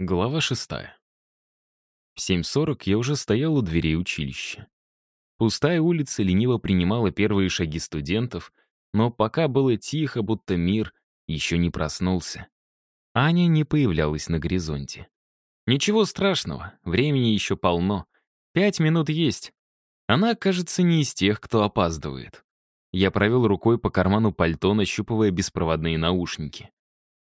Глава шестая. В 7.40 я уже стоял у дверей училища. Пустая улица лениво принимала первые шаги студентов, но пока было тихо, будто мир еще не проснулся. Аня не появлялась на горизонте. Ничего страшного, времени еще полно. Пять минут есть. Она, кажется, не из тех, кто опаздывает. Я провел рукой по карману пальто, нащупывая беспроводные наушники.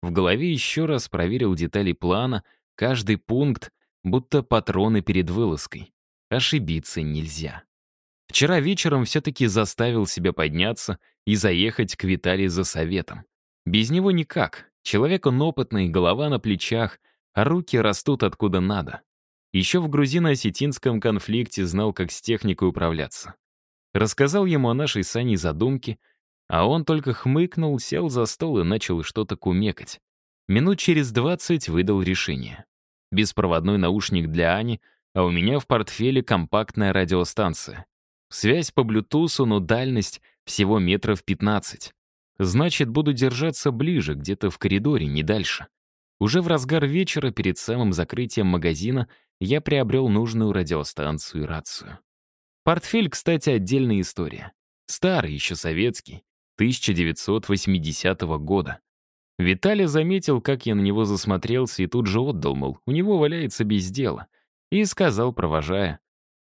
В голове еще раз проверил детали плана — Каждый пункт будто патроны перед вылазкой. Ошибиться нельзя. Вчера вечером все-таки заставил себя подняться и заехать к Виталии за советом. Без него никак. Человек он опытный, голова на плечах, а руки растут откуда надо. Еще в грузино-осетинском конфликте знал, как с техникой управляться. Рассказал ему о нашей с Аней задумке, а он только хмыкнул, сел за стол и начал что-то кумекать. Минут через двадцать выдал решение. Беспроводной наушник для Ани, а у меня в портфеле компактная радиостанция. Связь по блютусу, но дальность всего метров 15. Значит, буду держаться ближе, где-то в коридоре, не дальше. Уже в разгар вечера, перед самым закрытием магазина, я приобрел нужную радиостанцию и рацию. Портфель, кстати, отдельная история. Старый, еще советский, 1980 года. Виталий заметил, как я на него засмотрелся, и тут же отдал, мол, у него валяется без дела. И сказал, провожая,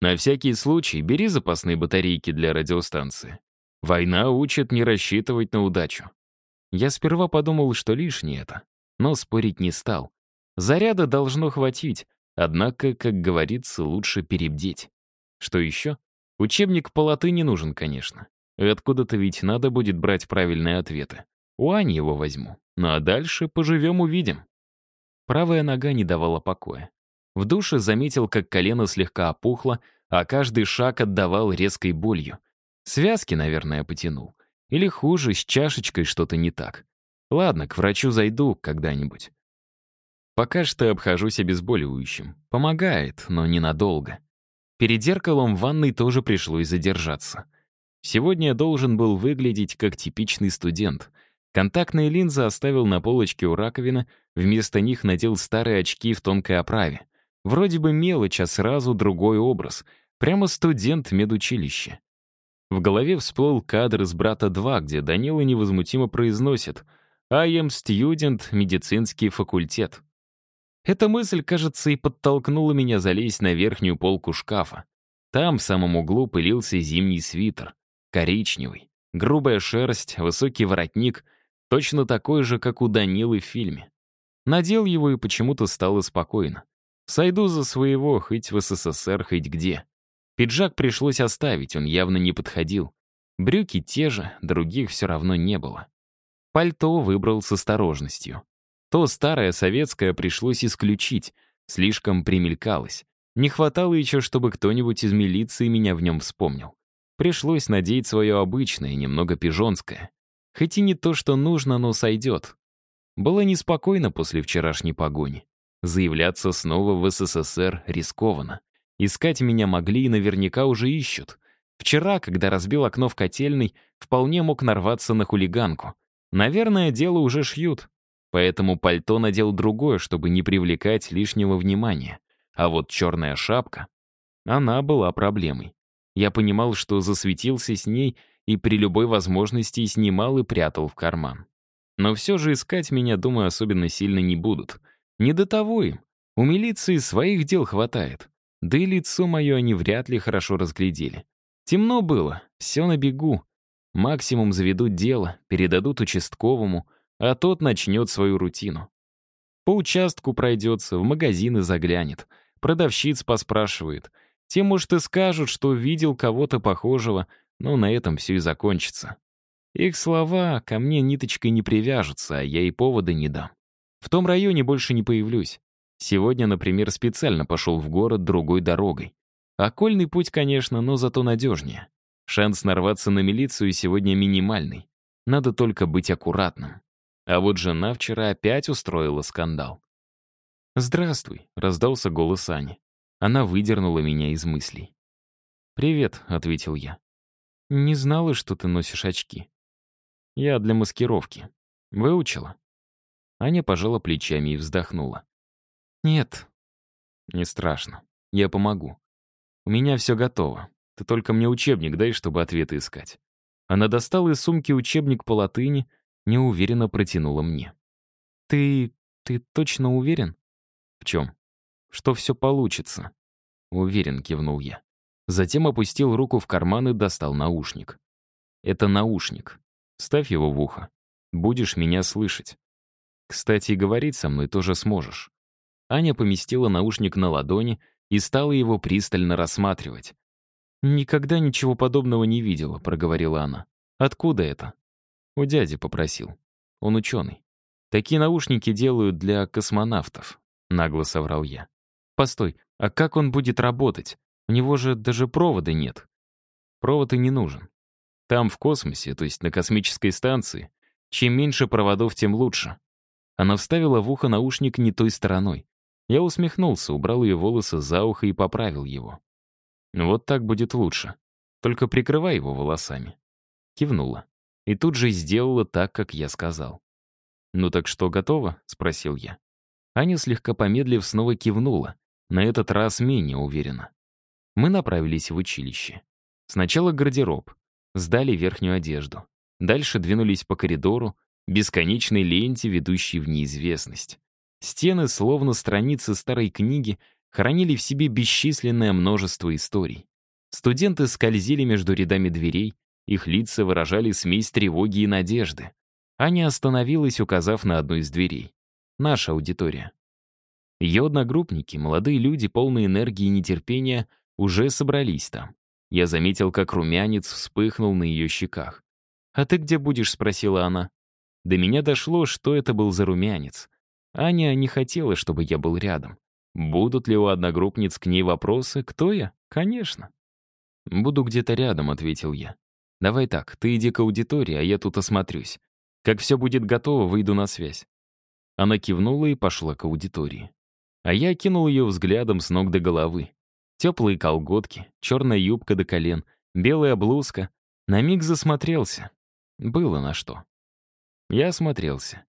«На всякий случай бери запасные батарейки для радиостанции. Война учит не рассчитывать на удачу». Я сперва подумал, что лишнее это, но спорить не стал. Заряда должно хватить, однако, как говорится, лучше перебдеть. Что еще? Учебник по латыни нужен, конечно. Откуда-то ведь надо будет брать правильные ответы. У Ани его возьму. Ну а дальше поживем-увидим. Правая нога не давала покоя. В душе заметил, как колено слегка опухло, а каждый шаг отдавал резкой болью. Связки, наверное, потянул. Или хуже, с чашечкой что-то не так. Ладно, к врачу зайду когда-нибудь. Пока что обхожусь обезболивающим. Помогает, но ненадолго. Перед зеркалом в ванной тоже пришлось задержаться. Сегодня я должен был выглядеть как типичный студент — Контактные линзы оставил на полочке у раковины, вместо них надел старые очки в тонкой оправе. Вроде бы мелочь, а сразу другой образ. Прямо студент медучилища. В голове всплыл кадр из «Брата 2», где Данила невозмутимо произносит «I am student, медицинский факультет». Эта мысль, кажется, и подтолкнула меня залезть на верхнюю полку шкафа. Там, в самом углу, пылился зимний свитер. Коричневый. Грубая шерсть, высокий воротник — Точно такой же, как у Данилы в фильме. Надел его и почему-то стало спокойно. Сойду за своего, хоть в СССР, хоть где. Пиджак пришлось оставить, он явно не подходил. Брюки те же, других все равно не было. Пальто выбрал с осторожностью. То старое советское пришлось исключить, слишком примелькалось. Не хватало еще, чтобы кто-нибудь из милиции меня в нем вспомнил. Пришлось надеть свое обычное, немного пижонское. Хоть и не то, что нужно, но сойдет. Было неспокойно после вчерашней погони. Заявляться снова в СССР рискованно. Искать меня могли и наверняка уже ищут. Вчера, когда разбил окно в котельной, вполне мог нарваться на хулиганку. Наверное, дело уже шьют. Поэтому пальто надел другое, чтобы не привлекать лишнего внимания. А вот черная шапка, она была проблемой. Я понимал, что засветился с ней и при любой возможности снимал и прятал в карман. Но все же искать меня, думаю, особенно сильно не будут. Не до того им. У милиции своих дел хватает. Да и лицо мое они вряд ли хорошо разглядели. Темно было, все на бегу. Максимум заведут дело, передадут участковому, а тот начнет свою рутину. По участку пройдется, в магазины заглянет, продавщиц поспрашивает. Те, может, и скажут, что видел кого-то похожего, но на этом все и закончится. Их слова ко мне ниточкой не привяжутся, а я и повода не дам. В том районе больше не появлюсь. Сегодня, например, специально пошел в город другой дорогой. Окольный путь, конечно, но зато надежнее. Шанс нарваться на милицию сегодня минимальный. Надо только быть аккуратным. А вот жена вчера опять устроила скандал. «Здравствуй», — раздался голос Ани. Она выдернула меня из мыслей. «Привет», — ответил я. «Не знала, что ты носишь очки». «Я для маскировки. Выучила?» Аня пожала плечами и вздохнула. «Нет». «Не страшно. Я помогу. У меня все готово. Ты только мне учебник дай, чтобы ответы искать». Она достала из сумки учебник по латыни, неуверенно протянула мне. «Ты... ты точно уверен?» «В чем?» «Что все получится?» «Уверен», — кивнул я. Затем опустил руку в карман и достал наушник. «Это наушник. Ставь его в ухо. Будешь меня слышать. Кстати, говорить со мной тоже сможешь». Аня поместила наушник на ладони и стала его пристально рассматривать. «Никогда ничего подобного не видела», — проговорила она. «Откуда это?» «У дяди попросил. Он ученый. Такие наушники делают для космонавтов», — нагло соврал я. «Постой, а как он будет работать? У него же даже провода нет». «Провод и не нужен. Там, в космосе, то есть на космической станции, чем меньше проводов, тем лучше». Она вставила в ухо наушник не той стороной. Я усмехнулся, убрал ее волосы за ухо и поправил его. Вот так будет лучше. Только прикрывай его волосами. Кивнула. И тут же сделала так, как я сказал. «Ну так что, готово?» — спросил я. Аня, слегка помедлив, снова кивнула, на этот раз менее уверенно. Мы направились в училище. Сначала гардероб, сдали верхнюю одежду. Дальше двинулись по коридору, бесконечной ленте, ведущей в неизвестность. Стены, словно страницы старой книги, хранили в себе бесчисленное множество историй. Студенты скользили между рядами дверей, их лица выражали смесь тревоги и надежды. Аня остановилась, указав на одну из дверей. Наша аудитория. Ее одногруппники, молодые люди, полные энергии и нетерпения, уже собрались там. Я заметил, как румянец вспыхнул на ее щеках. «А ты где будешь?» — спросила она. До меня дошло, что это был за румянец. Аня не хотела, чтобы я был рядом. Будут ли у одногруппниц к ней вопросы? Кто я? Конечно. «Буду где-то рядом», — ответил я. «Давай так, ты иди к аудитории, а я тут осмотрюсь. Как все будет готово, выйду на связь». Она кивнула и пошла к аудитории. А я кинул ее взглядом с ног до головы. Теплые колготки, черная юбка до колен, белая блузка. На миг засмотрелся. Было на что. Я осмотрелся.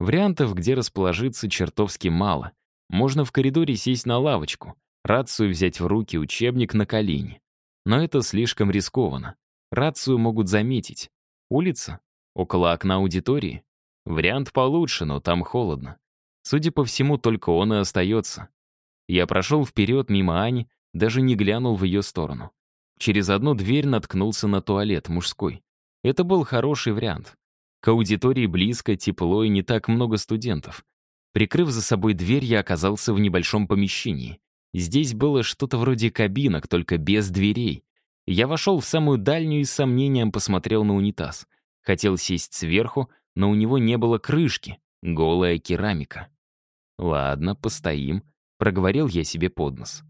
Вариантов, где расположиться, чертовски мало. Можно в коридоре сесть на лавочку, рацию взять в руки, учебник на колени. Но это слишком рискованно. Рацию могут заметить. Улица? Около окна аудитории? Вариант получше, но там холодно. Судя по всему, только он и остается. Я прошел вперед мимо Ани, даже не глянул в ее сторону. Через одну дверь наткнулся на туалет, мужской. Это был хороший вариант. К аудитории близко, тепло и не так много студентов. Прикрыв за собой дверь, я оказался в небольшом помещении. Здесь было что-то вроде кабинок, только без дверей. Я вошел в самую дальнюю и с сомнением посмотрел на унитаз. Хотел сесть сверху, но у него не было крышки, голая керамика. «Ладно, постоим», — проговорил я себе под нос.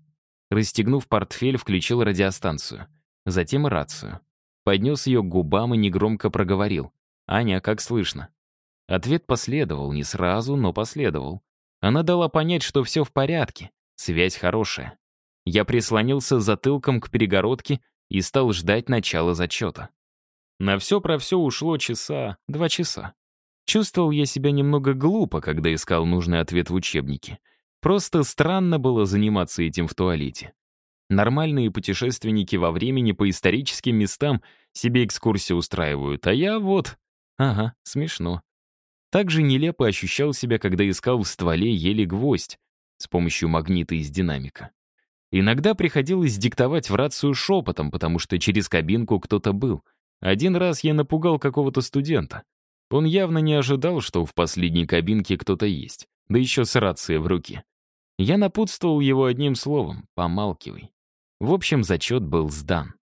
Расстегнув портфель, включил радиостанцию. Затем рацию. Поднес ее к губам и негромко проговорил. «Аня, как слышно?» Ответ последовал, не сразу, но последовал. Она дала понять, что все в порядке, связь хорошая. Я прислонился затылком к перегородке и стал ждать начала зачета. На все про все ушло часа, два часа. Чувствовал я себя немного глупо, когда искал нужный ответ в учебнике. Просто странно было заниматься этим в туалете. Нормальные путешественники во времени по историческим местам себе экскурсии устраивают, а я вот... Ага, смешно. Также нелепо ощущал себя, когда искал в стволе еле гвоздь с помощью магнита из динамика. Иногда приходилось диктовать в рацию шепотом, потому что через кабинку кто-то был. Один раз я напугал какого-то студента. Он явно не ожидал, что в последней кабинке кто-то есть, да еще с рацией в руке. Я напутствовал его одним словом — помалкивай. В общем, зачет был сдан.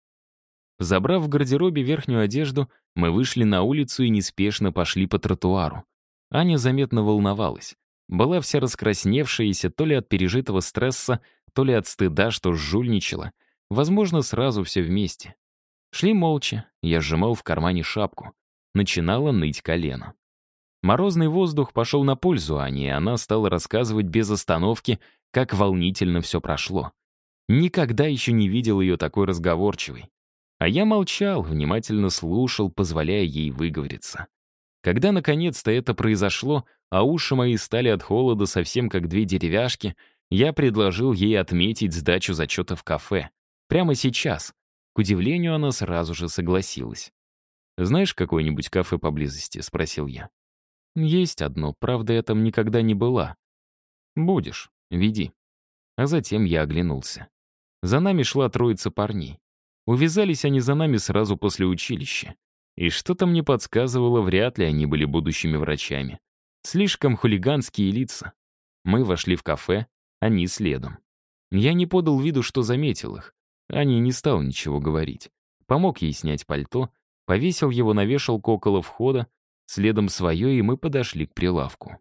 Забрав в гардеробе верхнюю одежду, мы вышли на улицу и неспешно пошли по тротуару. Аня заметно волновалась. Была вся раскрасневшаяся то ли от пережитого стресса, то ли от стыда, что жульничала. Возможно, сразу все вместе. Шли молча, я сжимал в кармане шапку. Начинало ныть колено. Морозный воздух пошел на пользу Ане, и она стала рассказывать без остановки, как волнительно все прошло. Никогда еще не видел ее такой разговорчивой. А я молчал, внимательно слушал, позволяя ей выговориться. Когда наконец-то это произошло, а уши мои стали от холода совсем как две деревяшки, я предложил ей отметить сдачу зачета в кафе. Прямо сейчас. К удивлению, она сразу же согласилась. «Знаешь какое-нибудь кафе поблизости?» — спросил я. «Есть одно, правда, я там никогда не была». «Будешь, веди». А затем я оглянулся. За нами шла троица парней. Увязались они за нами сразу после училища. И что-то мне подсказывало, вряд ли они были будущими врачами. Слишком хулиганские лица. Мы вошли в кафе, они следом. Я не подал виду, что заметил их. Ани не стал ничего говорить. Помог ей снять пальто, повесил его на вешалку около входа, следом свое, и мы подошли к прилавку.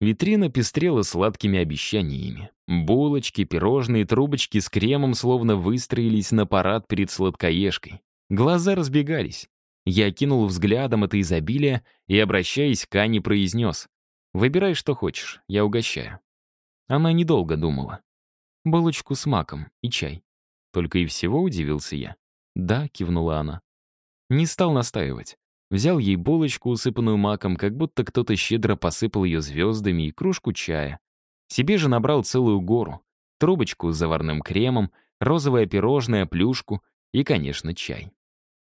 Витрина пестрела сладкими обещаниями. Булочки, пирожные, трубочки с кремом словно выстроились на парад перед сладкоежкой. Глаза разбегались. Я кинул взглядом это изобилие и, обращаясь к Ане, произнес. «Выбирай, что хочешь, я угощаю». Она недолго думала. «Булочку с маком и чай». Только и всего удивился я. «Да», — кивнула она. Не стал настаивать. Взял ей булочку, усыпанную маком, как будто кто-то щедро посыпал ее звездами, и кружку чая. Себе же набрал целую гору. Трубочку с заварным кремом, розовое пирожное, плюшку и, конечно, чай.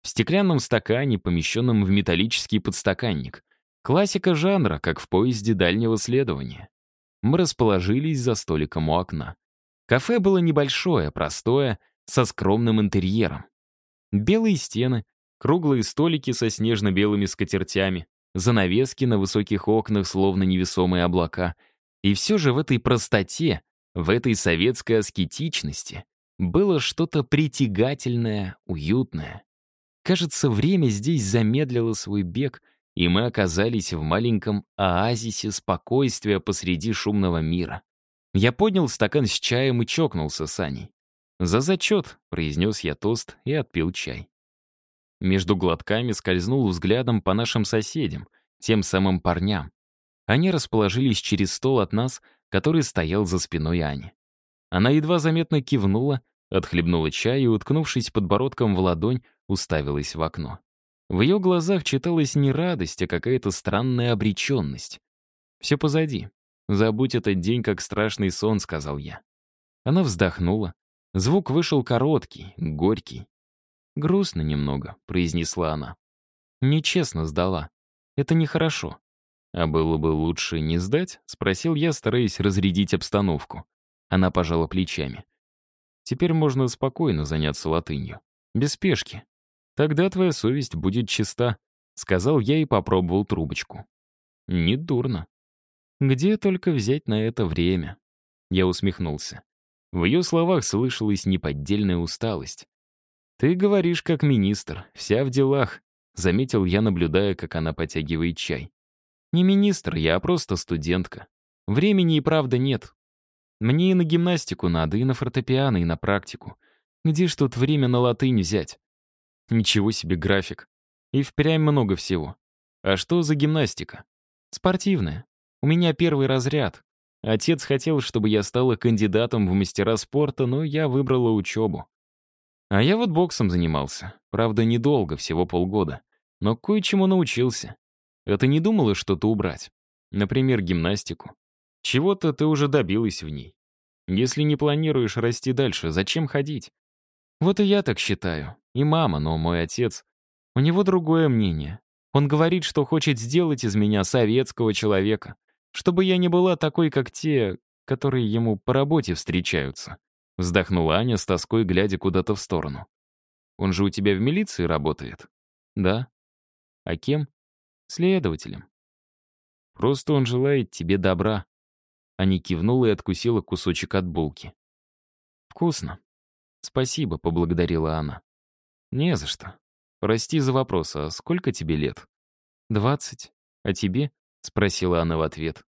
В стеклянном стакане, помещенном в металлический подстаканник. Классика жанра, как в поезде дальнего следования. Мы расположились за столиком у окна. Кафе было небольшое, простое, со скромным интерьером. Белые стены, Круглые столики со снежно-белыми скатертями, занавески на высоких окнах, словно невесомые облака. И все же в этой простоте, в этой советской аскетичности было что-то притягательное, уютное. Кажется, время здесь замедлило свой бег, и мы оказались в маленьком оазисе спокойствия посреди шумного мира. Я поднял стакан с чаем и чокнулся с Аней. «За зачет», — произнес я тост и отпил чай. Между глотками скользнул взглядом по нашим соседям, тем самым парням. Они расположились через стол от нас, который стоял за спиной Ани. Она едва заметно кивнула, отхлебнула чай и, уткнувшись подбородком в ладонь, уставилась в окно. В ее глазах читалась не радость, а какая-то странная обреченность. «Все позади. Забудь этот день, как страшный сон», — сказал я. Она вздохнула. Звук вышел короткий, горький. «Грустно немного», — произнесла она. «Нечестно сдала. Это нехорошо». «А было бы лучше не сдать?» — спросил я, стараясь разрядить обстановку. Она пожала плечами. «Теперь можно спокойно заняться латынью. Без спешки. Тогда твоя совесть будет чиста», — сказал я и попробовал трубочку. «Недурно. Где только взять на это время?» Я усмехнулся. В ее словах слышалась неподдельная усталость. «Ты говоришь как министр, вся в делах», — заметил я, наблюдая, как она потягивает чай. «Не министр я, а просто студентка. Времени и правда нет. Мне и на гимнастику надо, и на фортепиано, и на практику. Где ж тут время на латынь взять? Ничего себе график. И впрямь много всего. А что за гимнастика? Спортивная. У меня первый разряд. Отец хотел, чтобы я стала кандидатом в мастера спорта, но я выбрала учебу. А я вот боксом занимался. Правда, недолго, всего полгода. Но кое-чему научился. Ты не думала что-то убрать? Например, гимнастику. Чего-то ты уже добилась в ней. Если не планируешь расти дальше, зачем ходить? Вот и я так считаю. И мама, но мой отец. У него другое мнение. Он говорит, что хочет сделать из меня советского человека. Чтобы я не была такой, как те, которые ему по работе встречаются. Вздохнула Аня с тоской, глядя куда-то в сторону. «Он же у тебя в милиции работает?» «Да». «А кем?» «Следователем». «Просто он желает тебе добра». Аня кивнула и откусила кусочек от булки. «Вкусно». «Спасибо», — поблагодарила она. «Не за что. Прости за вопрос, а сколько тебе лет?» «Двадцать. А тебе?» — спросила она в ответ.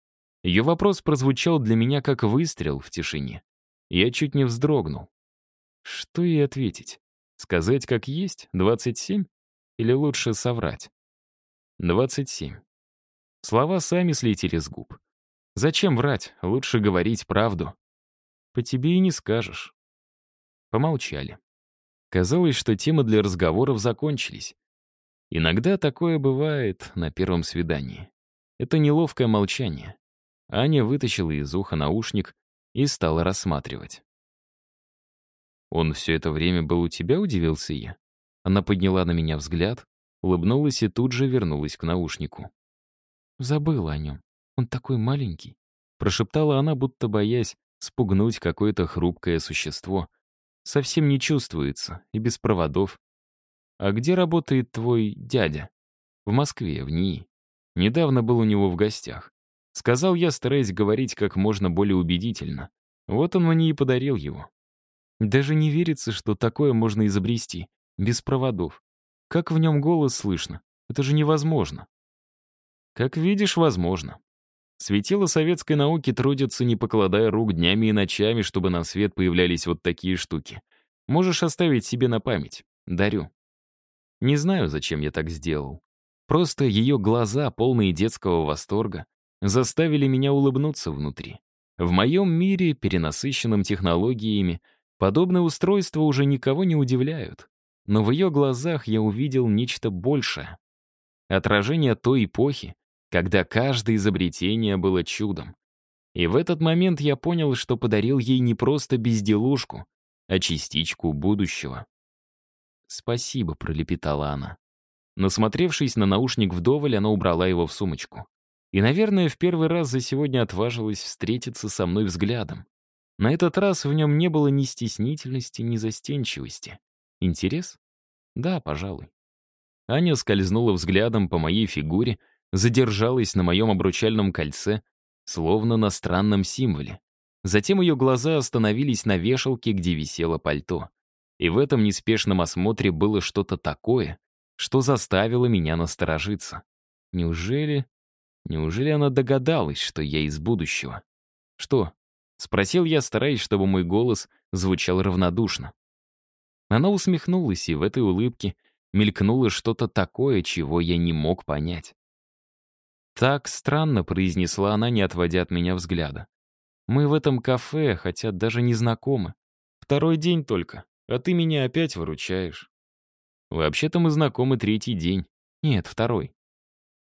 Ее вопрос прозвучал для меня как выстрел в тишине. Я чуть не вздрогнул. Что ей ответить? Сказать как есть, 27? Или лучше соврать? 27. Слова сами слетели с губ. Зачем врать? Лучше говорить правду. По тебе и не скажешь. Помолчали. Казалось, что темы для разговоров закончились. Иногда такое бывает на первом свидании. Это неловкое молчание. Аня вытащила из уха наушник и стала рассматривать. «Он все это время был у тебя?» — удивился я. Она подняла на меня взгляд, улыбнулась и тут же вернулась к наушнику. «Забыла о нем. Он такой маленький», — прошептала она, будто боясь спугнуть какое-то хрупкое существо. «Совсем не чувствуется, и без проводов. А где работает твой дядя?» «В Москве, в НИИ. Недавно был у него в гостях. Сказал я, стараясь говорить как можно более убедительно. Вот он мне и подарил его. Даже не верится, что такое можно изобрести, без проводов. Как в нем голос слышно? Это же невозможно. Как видишь, возможно. Светило советской науки трудятся, не покладая рук днями и ночами, чтобы на свет появлялись вот такие штуки. Можешь оставить себе на память. Дарю. Не знаю, зачем я так сделал. Просто ее глаза, полные детского восторга, заставили меня улыбнуться внутри. В моем мире, перенасыщенном технологиями, подобные устройства уже никого не удивляют. Но в ее глазах я увидел нечто большее. Отражение той эпохи, когда каждое изобретение было чудом. И в этот момент я понял, что подарил ей не просто безделушку, а частичку будущего. «Спасибо», — пролепетала она. Насмотревшись на наушник вдоволь, она убрала его в сумочку. И, наверное, в первый раз за сегодня отважилась встретиться со мной взглядом. На этот раз в нем не было ни стеснительности, ни застенчивости. Интерес? Да, пожалуй. Аня скользнула взглядом по моей фигуре, задержалась на моем обручальном кольце, словно на странном символе. Затем ее глаза остановились на вешалке, где висело пальто. И в этом неспешном осмотре было что-то такое, что заставило меня насторожиться. Неужели... Неужели она догадалась, что я из будущего? Что? Спросил я, стараясь, чтобы мой голос звучал равнодушно. Она усмехнулась, и в этой улыбке мелькнуло что-то такое, чего я не мог понять. «Так странно», — произнесла она, не отводя от меня взгляда. «Мы в этом кафе, хотя даже не знакомы. Второй день только, а ты меня опять выручаешь». Вообще-то мы знакомы третий день. Нет, второй.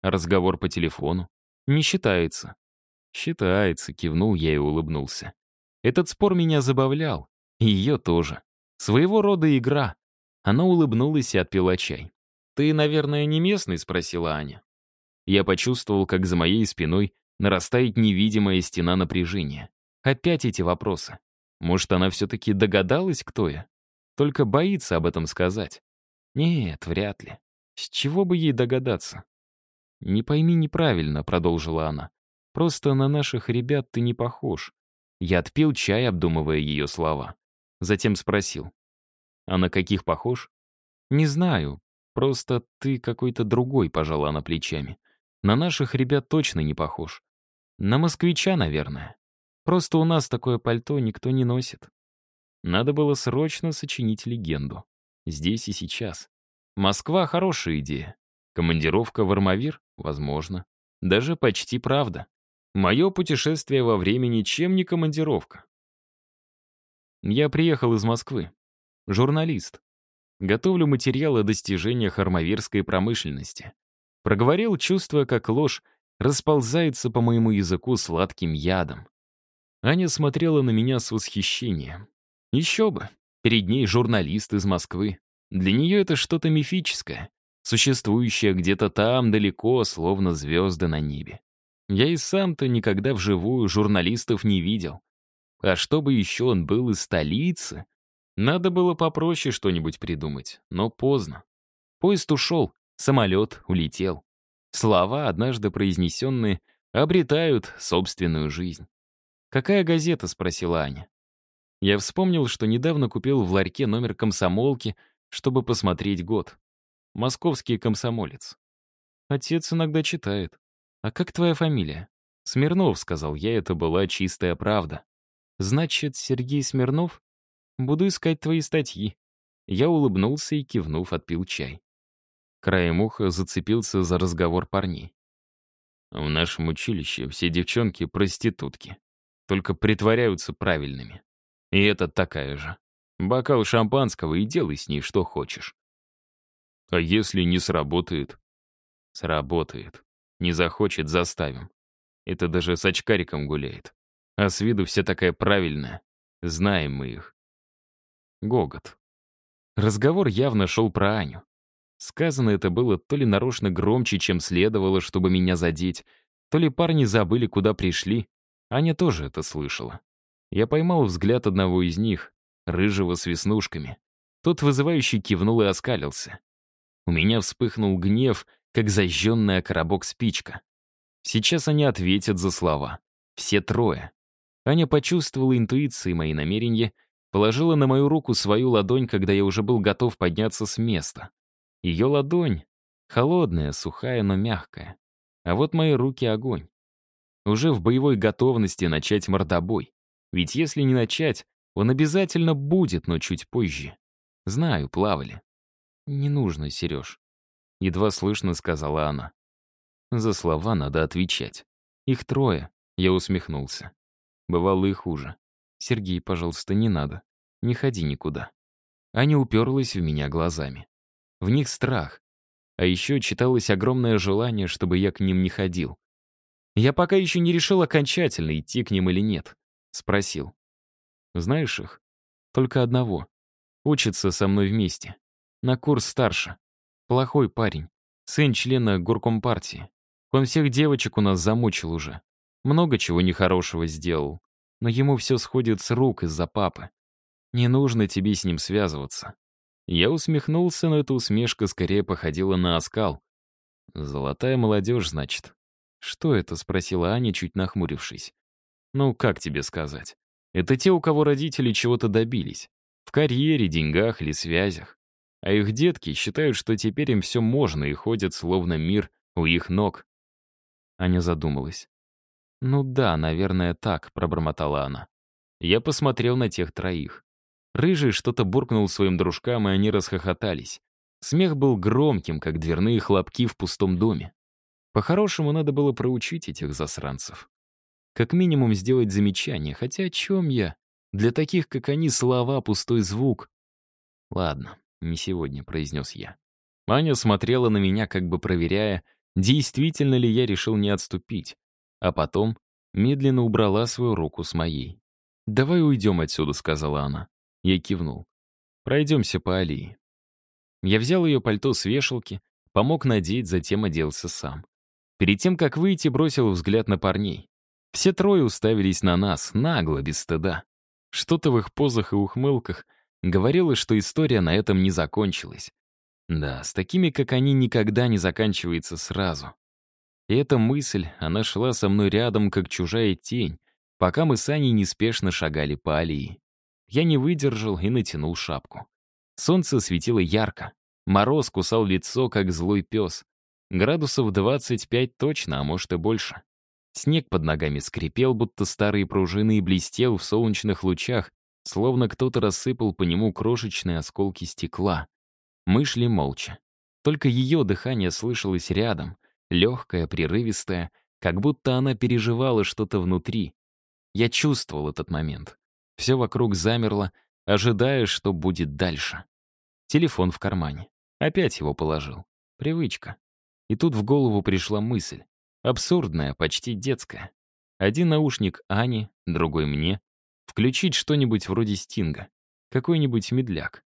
Разговор по телефону. Не считается. Считается, кивнул я и улыбнулся. Этот спор меня забавлял. И ее тоже. Своего рода игра. Она улыбнулась и отпила чай. «Ты, наверное, не местный?» — спросила Аня. Я почувствовал, как за моей спиной нарастает невидимая стена напряжения. Опять эти вопросы. Может, она все-таки догадалась, кто я? Только боится об этом сказать. Нет, вряд ли. С чего бы ей догадаться? «Не пойми неправильно», — продолжила она. «Просто на наших ребят ты не похож». Я отпил чай, обдумывая ее слова. Затем спросил. «А на каких похож?» «Не знаю. Просто ты какой-то другой», — пожала она плечами. «На наших ребят точно не похож. На москвича, наверное. Просто у нас такое пальто никто не носит». Надо было срочно сочинить легенду. Здесь и сейчас. Москва — хорошая идея. Командировка в Армавир — возможно. Даже почти правда. Мое путешествие во времени чем не командировка. Я приехал из Москвы. Журналист. Готовлю материалы о достижениях армавирской промышленности. Проговорил, чувствуя, как ложь расползается по моему языку сладким ядом. Аня смотрела на меня с восхищением. Еще бы, перед ней журналист из Москвы. Для нее это что-то мифическое, существующее где-то там далеко, словно звезды на небе. Я и сам-то никогда вживую журналистов не видел. А чтобы еще он был из столицы, надо было попроще что-нибудь придумать, но поздно. Поезд ушел, самолет улетел. Слова, однажды произнесенные, обретают собственную жизнь. «Какая газета?» — спросила Аня. Я вспомнил, что недавно купил в ларьке номер комсомолки чтобы посмотреть год. Московский комсомолец. Отец иногда читает. «А как твоя фамилия?» «Смирнов», — сказал я, это была чистая правда. «Значит, Сергей Смирнов? Буду искать твои статьи». Я улыбнулся и, кивнув, отпил чай. Краем уха зацепился за разговор парней. В нашем училище все девчонки — проститутки. Только притворяются правильными. И это такая же. Бокал шампанского и делай с ней что хочешь. А если не сработает? Сработает. Не захочет, заставим. Это даже с очкариком гуляет. А с виду вся такая правильная. Знаем мы их. Гогот. Разговор явно шел про Аню. Сказано это было то ли нарочно громче, чем следовало, чтобы меня задеть, то ли парни забыли, куда пришли. Аня тоже это слышала. Я поймал взгляд одного из них, рыжего с веснушками. Тот вызывающий кивнул и оскалился. У меня вспыхнул гнев, как зажженная коробок спичка. Сейчас они ответят за слова. Все трое. Аня почувствовала интуицией мои намерения, положила на мою руку свою ладонь, когда я уже был готов подняться с места. Ее ладонь — холодная, сухая, но мягкая. А вот мои руки — огонь. Уже в боевой готовности начать мордобой. Ведь если не начать, он обязательно будет, но чуть позже. Знаю, плавали. «Не нужно, Сереж», — едва слышно сказала она. За слова надо отвечать. Их трое, я усмехнулся. Бывало и хуже. «Сергей, пожалуйста, не надо. Не ходи никуда». Аня уперлась в меня глазами. В них страх. А еще читалось огромное желание, чтобы я к ним не ходил. Я пока еще не решил окончательно, идти к ним или нет. Спросил. Знаешь их? Только одного. Учится со мной вместе. На курс старше. Плохой парень. Сын члена горкомпартии. Он всех девочек у нас замучил уже. Много чего нехорошего сделал но ему все сходит с рук из-за папы. Не нужно тебе с ним связываться. Я усмехнулся, но эта усмешка скорее походила на оскал. «Золотая молодежь, значит». «Что это?» — спросила Аня, чуть нахмурившись. «Ну, как тебе сказать? Это те, у кого родители чего-то добились. В карьере, деньгах или связях. А их детки считают, что теперь им все можно и ходят, словно мир у их ног». Аня задумалась. «Ну да, наверное, так», — пробормотала она. Я посмотрел на тех троих. Рыжий что-то буркнул своим дружкам, и они расхохотались. Смех был громким, как дверные хлопки в пустом доме. По-хорошему, надо было проучить этих засранцев. Как минимум сделать замечание, хотя о чем я? Для таких, как они, слова — пустой звук. «Ладно, не сегодня», — произнес я. Аня смотрела на меня, как бы проверяя, действительно ли я решил не отступить а потом медленно убрала свою руку с моей. «Давай уйдем отсюда», — сказала она. Я кивнул. «Пройдемся по аллее». Я взял ее пальто с вешалки, помог надеть, затем оделся сам. Перед тем, как выйти, бросил взгляд на парней. Все трое уставились на нас, нагло, без стыда. Что-то в их позах и ухмылках говорило, что история на этом не закончилась. Да, с такими, как они, никогда не заканчивается сразу. И эта мысль, она шла со мной рядом, как чужая тень, пока мы с Аней неспешно шагали по аллее. Я не выдержал и натянул шапку. Солнце светило ярко. Мороз кусал лицо, как злой пес. Градусов 25 точно, а может и больше. Снег под ногами скрипел, будто старые пружины, и блестел в солнечных лучах, словно кто-то рассыпал по нему крошечные осколки стекла. Мы шли молча. Только ее дыхание слышалось рядом, легкая, прерывистая, как будто она переживала что-то внутри. Я чувствовал этот момент. Все вокруг замерло, ожидая, что будет дальше. Телефон в кармане. Опять его положил. Привычка. И тут в голову пришла мысль. Абсурдная, почти детская. Один наушник Ане, другой мне. Включить что-нибудь вроде стинга. Какой-нибудь медляк.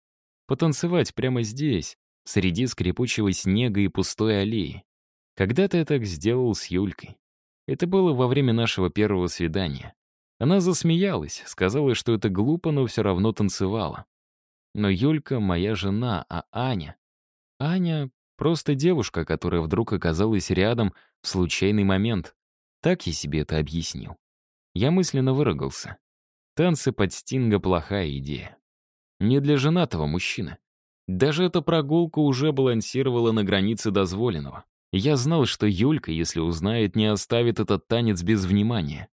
Потанцевать прямо здесь, среди скрипучего снега и пустой аллеи. Когда-то я так сделал с Юлькой. Это было во время нашего первого свидания. Она засмеялась, сказала, что это глупо, но все равно танцевала. Но Юлька — моя жена, а Аня... Аня — просто девушка, которая вдруг оказалась рядом в случайный момент. Так я себе это объяснил. Я мысленно выругался. Танцы под стинга — плохая идея. Не для женатого мужчины. Даже эта прогулка уже балансировала на границе дозволенного. Я знал, что Юлька, если узнает, не оставит этот танец без внимания.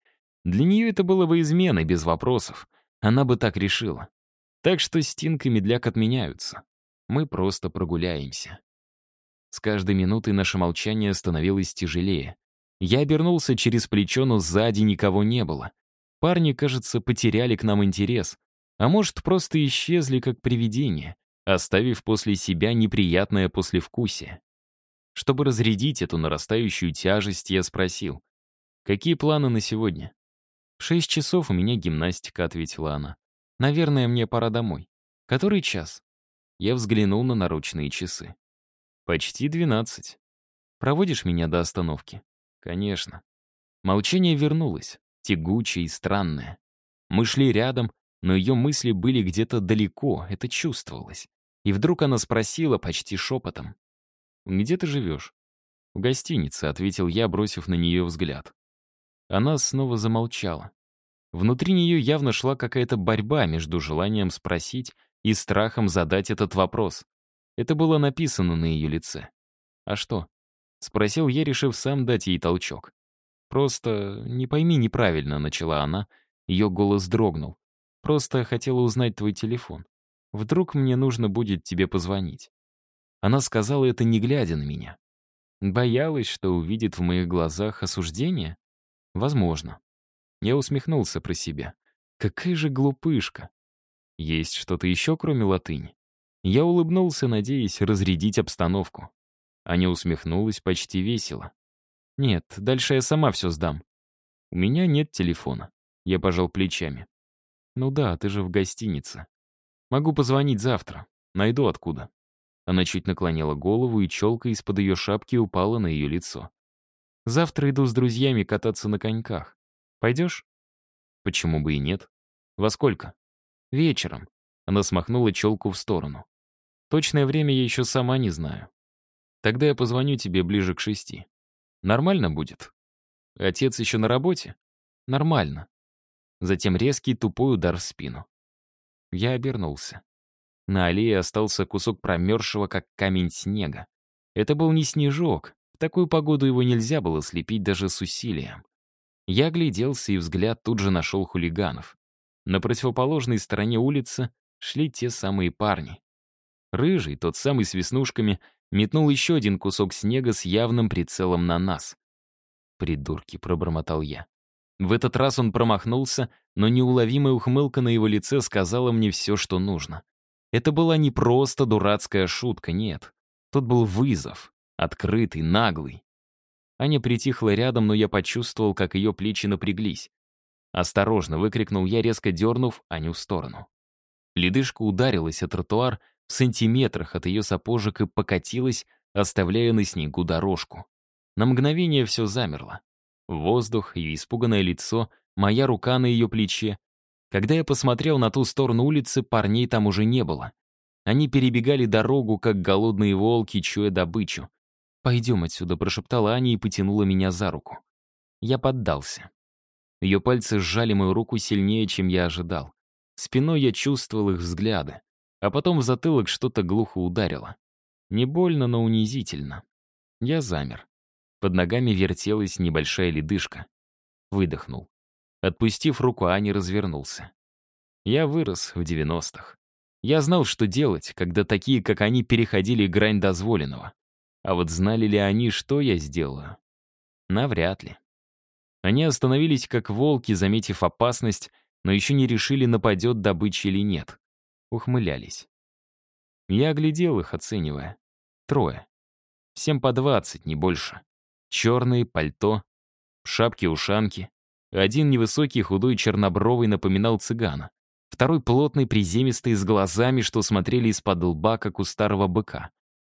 Для нее это было бы изменой, без вопросов. Она бы так решила. Так что Стинг и Медляк отменяются. Мы просто прогуляемся. С каждой минутой наше молчание становилось тяжелее. Я обернулся через плечо, но сзади никого не было. Парни, кажется, потеряли к нам интерес. А может, просто исчезли как привидения. оставив после себя неприятное послевкусие. Чтобы разрядить эту нарастающую тяжесть, я спросил, «Какие планы на сегодня?» «В шесть часов у меня гимнастика», — ответила она. «Наверное, мне пора домой». «Который час?» Я взглянул на наручные часы. «Почти двенадцать. Проводишь меня до остановки?» «Конечно». Молчание вернулось, тягучее и странное. Мы шли рядом, но ее мысли были где-то далеко, это чувствовалось. И вдруг она спросила почти шепотом. «Где ты живешь?» «В гостинице», — ответил я, бросив на нее взгляд. Она снова замолчала. Внутри нее явно шла какая-то борьба между желанием спросить и страхом задать этот вопрос. Это было написано на ее лице. «А что?» — спросил я, решив сам дать ей толчок. «Просто не пойми неправильно», — начала она. Ее голос дрогнул. «Просто хотела узнать твой телефон. Вдруг мне нужно будет тебе позвонить». Она сказала это, не глядя на меня. Боялась, что увидит в моих глазах осуждение? Возможно. Я усмехнулся про себя. Какая же глупышка. Есть что-то еще, кроме латыни? Я улыбнулся, надеясь разрядить обстановку. Аня усмехнулась почти весело. «Нет, дальше я сама все сдам. У меня нет телефона». Я пожал плечами. «Ну да, ты же в гостинице. Могу позвонить завтра. Найду откуда». Она чуть наклонила голову, и челка из-под ее шапки упала на ее лицо. «Завтра иду с друзьями кататься на коньках. Пойдешь?» «Почему бы и нет? Во сколько?» «Вечером». Она смахнула челку в сторону. «Точное время я еще сама не знаю. Тогда я позвоню тебе ближе к шести. Нормально будет? Отец еще на работе? Нормально». Затем резкий тупой удар в спину. Я обернулся. На аллее остался кусок промерзшего, как камень снега. Это был не снежок. В такую погоду его нельзя было слепить даже с усилием. Я гляделся, и взгляд тут же нашел хулиганов. На противоположной стороне улицы шли те самые парни. Рыжий, тот самый с веснушками, метнул еще один кусок снега с явным прицелом на нас. «Придурки», — пробормотал я. В этот раз он промахнулся, но неуловимая ухмылка на его лице сказала мне все, что нужно. Это была не просто дурацкая шутка, нет. Тут был вызов, открытый, наглый. Аня притихла рядом, но я почувствовал, как ее плечи напряглись. «Осторожно!» — выкрикнул я, резко дернув Аню в сторону. Ледышка ударилась о тротуар в сантиметрах от ее сапожек и покатилась, оставляя на снегу дорожку. На мгновение все замерло. Воздух, и испуганное лицо, моя рука на ее плече. Когда я посмотрел на ту сторону улицы, парней там уже не было. Они перебегали дорогу, как голодные волки, чуя добычу. «Пойдем отсюда», — прошептала Аня и потянула меня за руку. Я поддался. Ее пальцы сжали мою руку сильнее, чем я ожидал. Спиной я чувствовал их взгляды. А потом в затылок что-то глухо ударило. Не больно, но унизительно. Я замер. Под ногами вертелась небольшая ледышка. Выдохнул. Отпустив руку, Ани развернулся. Я вырос в 90-х. Я знал, что делать, когда такие, как они, переходили грань дозволенного. А вот знали ли они, что я сделаю? Навряд ли. Они остановились как волки, заметив опасность, но еще не решили, нападет добыча или нет. Ухмылялись. Я оглядел их, оценивая. Трое. Всем по двадцать, не больше. Черные, пальто, шапки-ушанки. Один невысокий, худой, чернобровый напоминал цыгана. Второй плотный, приземистый, с глазами, что смотрели из-под лба, как у старого быка.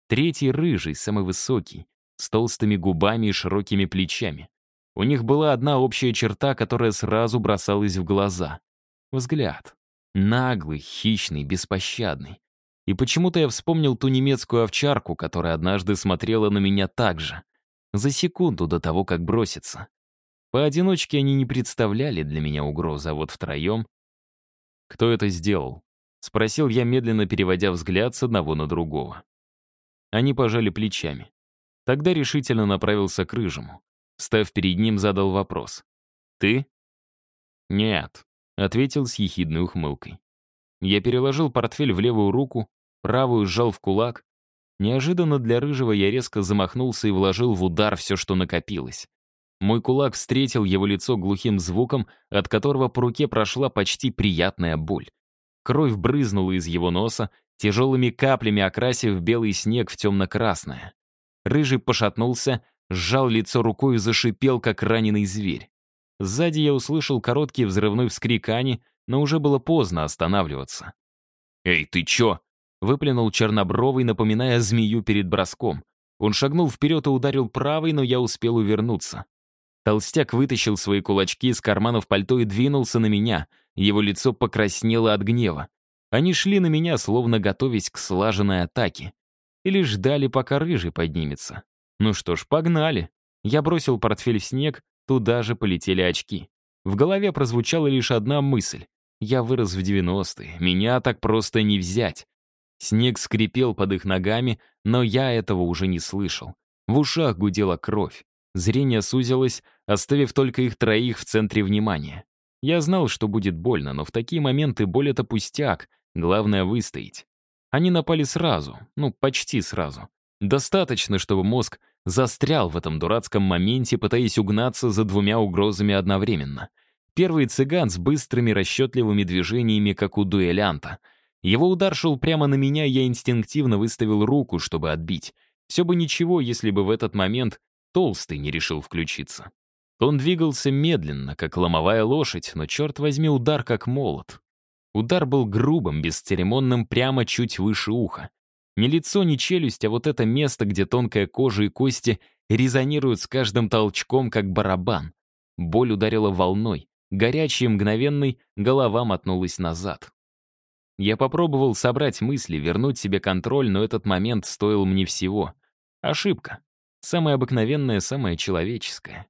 Третий рыжий, самый высокий, с толстыми губами и широкими плечами. У них была одна общая черта, которая сразу бросалась в глаза. Взгляд. Наглый, хищный, беспощадный. И почему-то я вспомнил ту немецкую овчарку, которая однажды смотрела на меня так же. За секунду до того, как броситься. Поодиночке они не представляли для меня угрозы, а вот втроем... «Кто это сделал?» — спросил я, медленно переводя взгляд с одного на другого. Они пожали плечами. Тогда решительно направился к рыжему. Став перед ним, задал вопрос. «Ты?» «Нет», — ответил с ехидной ухмылкой. Я переложил портфель в левую руку, правую сжал в кулак, Неожиданно для Рыжего я резко замахнулся и вложил в удар все, что накопилось. Мой кулак встретил его лицо глухим звуком, от которого по руке прошла почти приятная боль. Кровь брызнула из его носа, тяжелыми каплями окрасив белый снег в темно-красное. Рыжий пошатнулся, сжал лицо рукой и зашипел, как раненый зверь. Сзади я услышал короткий взрывной вскрик Ани, но уже было поздно останавливаться. «Эй, ты чё?» — выплюнул чернобровый, напоминая змею перед броском. Он шагнул вперед и ударил правой, но я успел увернуться. Толстяк вытащил свои кулачки из карманов пальто и двинулся на меня. Его лицо покраснело от гнева. Они шли на меня, словно готовясь к слаженной атаке. Или ждали, пока рыжий поднимется. Ну что ж, погнали. Я бросил портфель в снег, туда же полетели очки. В голове прозвучала лишь одна мысль. Я вырос в 90-е, меня так просто не взять. Снег скрипел под их ногами, но я этого уже не слышал. В ушах гудела кровь. Зрение сузилось, оставив только их троих в центре внимания. Я знал, что будет больно, но в такие моменты боль — это пустяк, главное — выстоять. Они напали сразу, ну, почти сразу. Достаточно, чтобы мозг застрял в этом дурацком моменте, пытаясь угнаться за двумя угрозами одновременно. Первый цыган с быстрыми расчетливыми движениями, как у дуэлянта. Его удар шел прямо на меня, я инстинктивно выставил руку, чтобы отбить. Все бы ничего, если бы в этот момент Толстый не решил включиться. Он двигался медленно, как ломовая лошадь, но, черт возьми, удар как молот. Удар был грубым, бесцеремонным, прямо чуть выше уха. Ни лицо, ни челюсть, а вот это место, где тонкая кожа и кости резонируют с каждым толчком, как барабан. Боль ударила волной. Горячей, мгновенной, голова мотнулась назад. Я попробовал собрать мысли, вернуть себе контроль, но этот момент стоил мне всего. Ошибка. Самое обыкновенное, самое человеческое.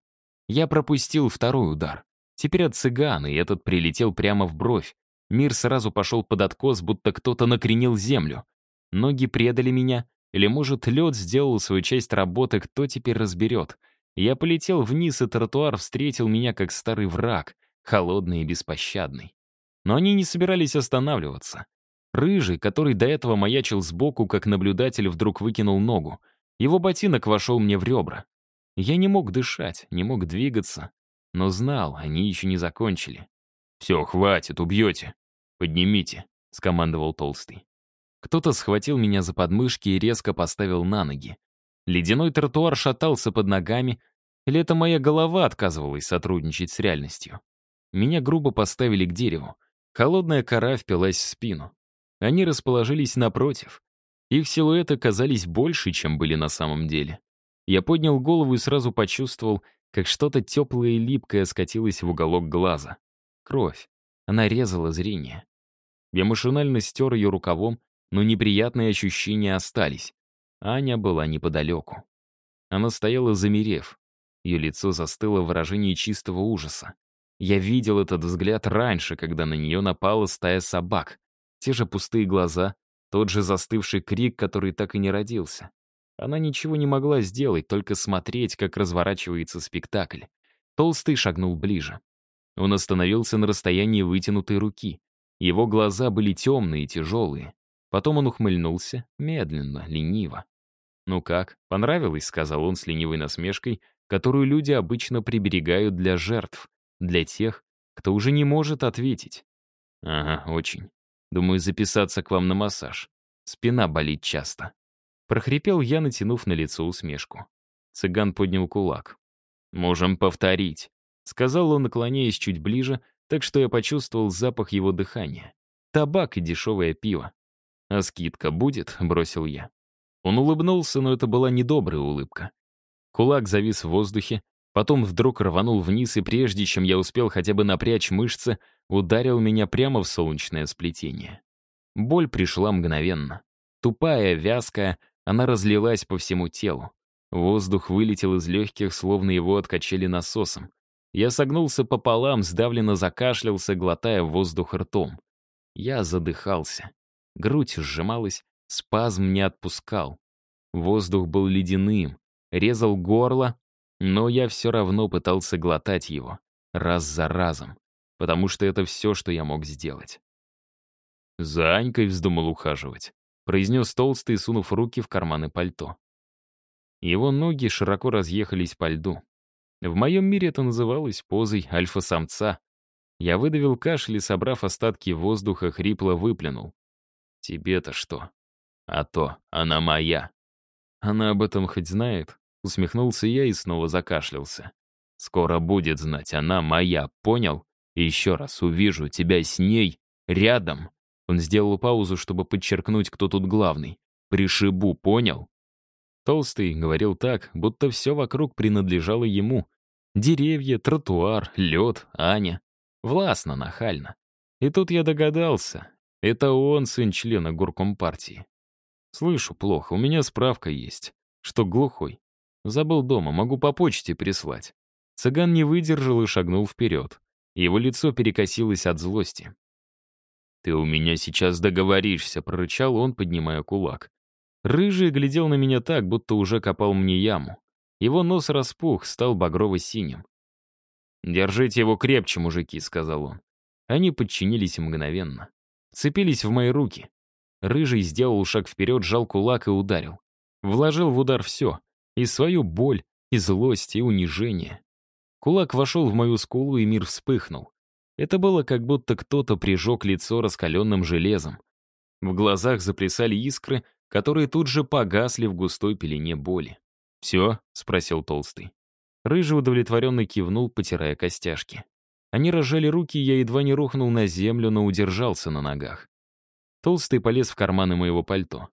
Я пропустил второй удар. Теперь от цыгана, и этот прилетел прямо в бровь. Мир сразу пошел под откос, будто кто-то накренил землю. Ноги предали меня, или, может, лед сделал свою часть работы, кто теперь разберет. Я полетел вниз, и тротуар встретил меня как старый враг, холодный и беспощадный. Но они не собирались останавливаться. Рыжий, который до этого маячил сбоку, как наблюдатель, вдруг выкинул ногу. Его ботинок вошел мне в ребра. Я не мог дышать, не мог двигаться, но знал, они еще не закончили. «Все, хватит, убьете. Поднимите», — скомандовал Толстый. Кто-то схватил меня за подмышки и резко поставил на ноги. Ледяной тротуар шатался под ногами, или это моя голова отказывалась сотрудничать с реальностью. Меня грубо поставили к дереву. Холодная кора впилась в спину. Они расположились напротив. Их силуэты казались больше, чем были на самом деле. Я поднял голову и сразу почувствовал, как что-то теплое и липкое скатилось в уголок глаза. Кровь. Она резала зрение. Я машинально стер ее рукавом, но неприятные ощущения остались. Аня была неподалеку. Она стояла замерев. Ее лицо застыло в выражении чистого ужаса. Я видел этот взгляд раньше, когда на нее напала стая собак. Те же пустые глаза, тот же застывший крик, который так и не родился. Она ничего не могла сделать, только смотреть, как разворачивается спектакль. Толстый шагнул ближе. Он остановился на расстоянии вытянутой руки. Его глаза были темные и тяжелые. Потом он ухмыльнулся, медленно, лениво. «Ну как, понравилось?» — сказал он с ленивой насмешкой, которую люди обычно приберегают для жертв, для тех, кто уже не может ответить. «Ага, очень. Думаю, записаться к вам на массаж. Спина болит часто». Прохрипел я, натянув на лицо усмешку. Цыган поднял кулак. «Можем повторить», — сказал он, наклоняясь чуть ближе, так что я почувствовал запах его дыхания. Табак и дешевое пиво. «А скидка будет?» — бросил я. Он улыбнулся, но это была недобрая улыбка. Кулак завис в воздухе, потом вдруг рванул вниз, и прежде чем я успел хотя бы напрячь мышцы, ударил меня прямо в солнечное сплетение. Боль пришла мгновенно. Тупая, вязкая, она разлилась по всему телу. Воздух вылетел из легких, словно его откачали насосом. Я согнулся пополам, сдавленно закашлялся, глотая воздух ртом. Я задыхался. Грудь сжималась, спазм не отпускал. Воздух был ледяным, резал горло, но я все равно пытался глотать его, раз за разом потому что это все, что я мог сделать. За Анькой вздумал ухаживать, произнес толстый, сунув руки в карманы пальто. Его ноги широко разъехались по льду. В моем мире это называлось позой альфа-самца. Я выдавил кашель и, собрав остатки воздуха, хрипло выплюнул. Тебе-то что? А то, она моя. Она об этом хоть знает? Усмехнулся я и снова закашлялся. Скоро будет знать, она моя, понял? И еще раз увижу тебя с ней, рядом. Он сделал паузу, чтобы подчеркнуть, кто тут главный. Пришибу, понял? Толстый говорил так, будто все вокруг принадлежало ему. Деревья, тротуар, лед, Аня. Властно, нахально. И тут я догадался. Это он сын члена горком партии. Слышу плохо, у меня справка есть. Что глухой. Забыл дома, могу по почте прислать. Цыган не выдержал и шагнул вперед. Его лицо перекосилось от злости. «Ты у меня сейчас договоришься», — прорычал он, поднимая кулак. Рыжий глядел на меня так, будто уже копал мне яму. Его нос распух, стал багрово-синим. «Держите его крепче, мужики», — сказал он. Они подчинились мгновенно. Цепились в мои руки. Рыжий сделал шаг вперед, сжал кулак и ударил. Вложил в удар все. И свою боль, и злость, и унижение. Кулак вошел в мою скулу, и мир вспыхнул. Это было как будто кто-то прижег лицо раскаленным железом. В глазах заплясали искры, которые тут же погасли в густой пелене боли. «Все?» — спросил Толстый. Рыжий удовлетворенно кивнул, потирая костяшки. Они разжали руки, и я едва не рухнул на землю, но удержался на ногах. Толстый полез в карманы моего пальто.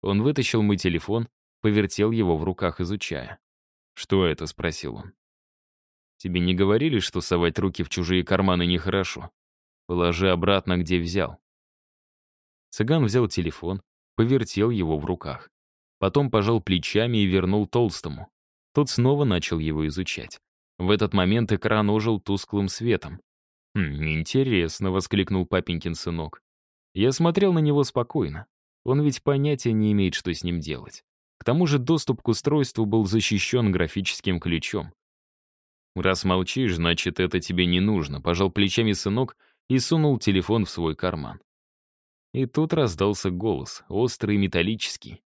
Он вытащил мой телефон, повертел его в руках, изучая. «Что это?» — спросил он. «Тебе не говорили, что совать руки в чужие карманы нехорошо? Положи обратно, где взял». Цыган взял телефон, повертел его в руках. Потом пожал плечами и вернул толстому. Тот снова начал его изучать. В этот момент экран ожил тусклым светом. «Хм, интересно», — воскликнул папенькин сынок. Я смотрел на него спокойно. Он ведь понятия не имеет, что с ним делать. К тому же доступ к устройству был защищен графическим ключом. «Раз молчишь, значит, это тебе не нужно», — пожал плечами сынок и сунул телефон в свой карман. И тут раздался голос, острый и металлический.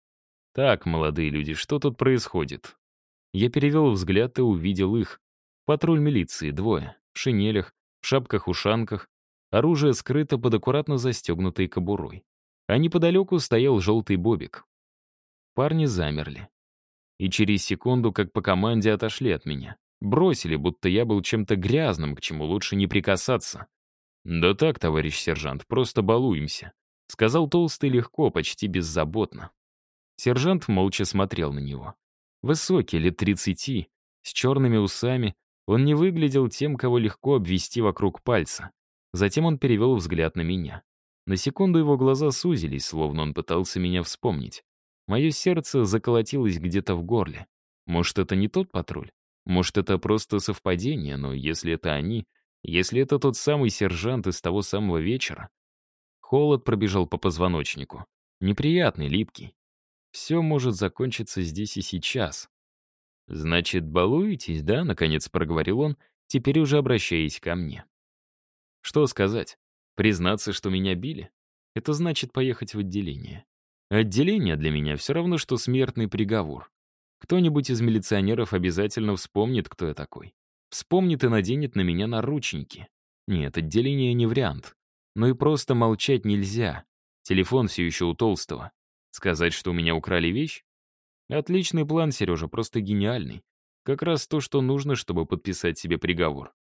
«Так, молодые люди, что тут происходит?» Я перевел взгляд и увидел их. Патруль милиции, двое, в шинелях, в шапках-ушанках, оружие скрыто под аккуратно застегнутой кобурой. А неподалеку стоял желтый бобик. Парни замерли. И через секунду, как по команде, отошли от меня. Бросили, будто я был чем-то грязным, к чему лучше не прикасаться. «Да так, товарищ сержант, просто балуемся», Сказал толстый легко, почти беззаботно. Сержант молча смотрел на него. Высокий, лет тридцати, с черными усами, он не выглядел тем, кого легко обвести вокруг пальца. Затем он перевел взгляд на меня. На секунду его глаза сузились, словно он пытался меня вспомнить. Мое сердце заколотилось где-то в горле. Может, это не тот патруль? Может, это просто совпадение, но если это они, если это тот самый сержант из того самого вечера, Холод пробежал по позвоночнику. Неприятный, липкий. Все может закончиться здесь и сейчас. «Значит, балуетесь, да?» — наконец проговорил он, теперь уже обращаясь ко мне. Что сказать? Признаться, что меня били? Это значит поехать в отделение. Отделение для меня все равно, что смертный приговор. Кто-нибудь из милиционеров обязательно вспомнит, кто я такой. Вспомнит и наденет на меня наручники. Нет, отделение не вариант. Но и просто молчать нельзя. Телефон все еще у Толстого. Сказать, что у меня украли вещь? Отличный план, Сережа, просто гениальный. Как раз то, что нужно, чтобы подписать себе приговор.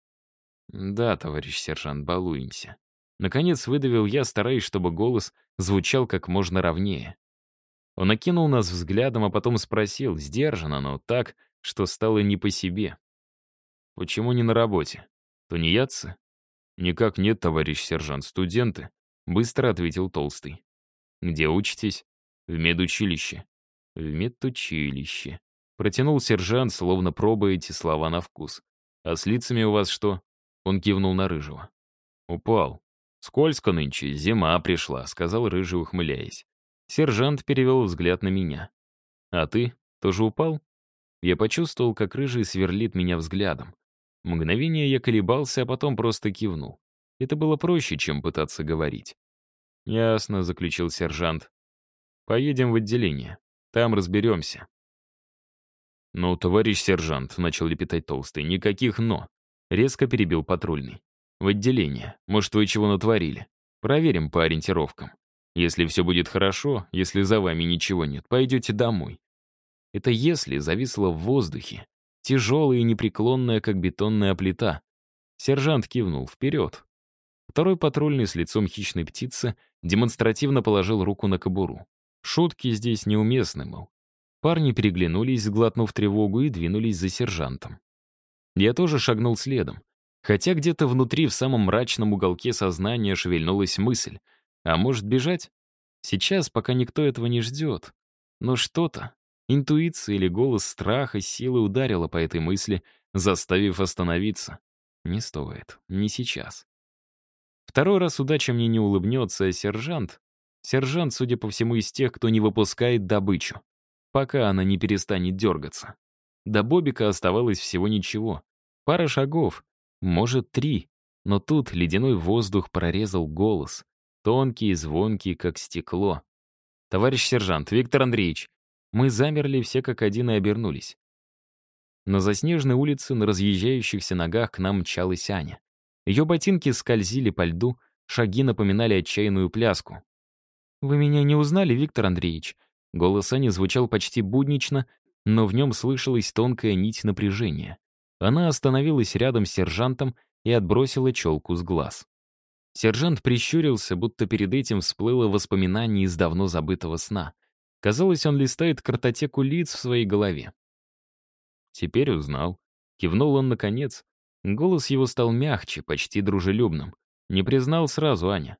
Да, товарищ сержант, балуемся. Наконец выдавил я, стараясь, чтобы голос звучал как можно ровнее. Он окинул нас взглядом, а потом спросил, сдержанно, но так, что стало не по себе. «Почему не на работе? Тунеядцы?» «Никак нет, товарищ сержант, студенты», — быстро ответил Толстый. «Где учитесь?» «В медучилище». «В медучилище», — протянул сержант, словно пробуя эти слова на вкус. «А с лицами у вас что?» Он кивнул на Рыжего. «Упал. Скользко нынче, зима пришла», — сказал Рыжий, ухмыляясь. Сержант перевел взгляд на меня. «А ты тоже упал?» Я почувствовал, как Рыжий сверлит меня взглядом. Мгновение я колебался, а потом просто кивнул. Это было проще, чем пытаться говорить. «Ясно», — заключил сержант. «Поедем в отделение. Там разберемся». «Ну, товарищ сержант», — начал лепетать толстый, — «никаких «но». Резко перебил патрульный. «В отделение. Может, вы чего натворили? Проверим по ориентировкам. Если все будет хорошо, если за вами ничего нет, пойдете домой. Это «если» зависло в воздухе, тяжелая и непреклонная, как бетонная плита. Сержант кивнул вперед. Второй патрульный с лицом хищной птицы демонстративно положил руку на кобуру. Шутки здесь неуместны, мол. Парни переглянулись, сглотнув тревогу, и двинулись за сержантом. Я тоже шагнул следом. Хотя где-то внутри, в самом мрачном уголке сознания, шевельнулась мысль. А может, бежать? Сейчас, пока никто этого не ждет. Но что-то, интуиция или голос страха, силы ударила по этой мысли, заставив остановиться. Не стоит, не сейчас. Второй раз удача мне не улыбнется, а сержант... Сержант, судя по всему, из тех, кто не выпускает добычу, пока она не перестанет дергаться. До Бобика оставалось всего ничего. Пара шагов, может, три. Но тут ледяной воздух прорезал голос. Тонкий и звонкий, как стекло. «Товарищ сержант, Виктор Андреевич!» Мы замерли все как один и обернулись. На заснеженной улице на разъезжающихся ногах к нам мчалась Аня. Ее ботинки скользили по льду, шаги напоминали отчаянную пляску. «Вы меня не узнали, Виктор Андреевич?» Голос Ани звучал почти буднично, но в нем слышалась тонкая нить напряжения. Она остановилась рядом с сержантом и отбросила челку с глаз. Сержант прищурился, будто перед этим всплыло воспоминание из давно забытого сна. Казалось, он листает картотеку лиц в своей голове. Теперь узнал. Кивнул он наконец. Голос его стал мягче, почти дружелюбным. Не признал сразу Аня.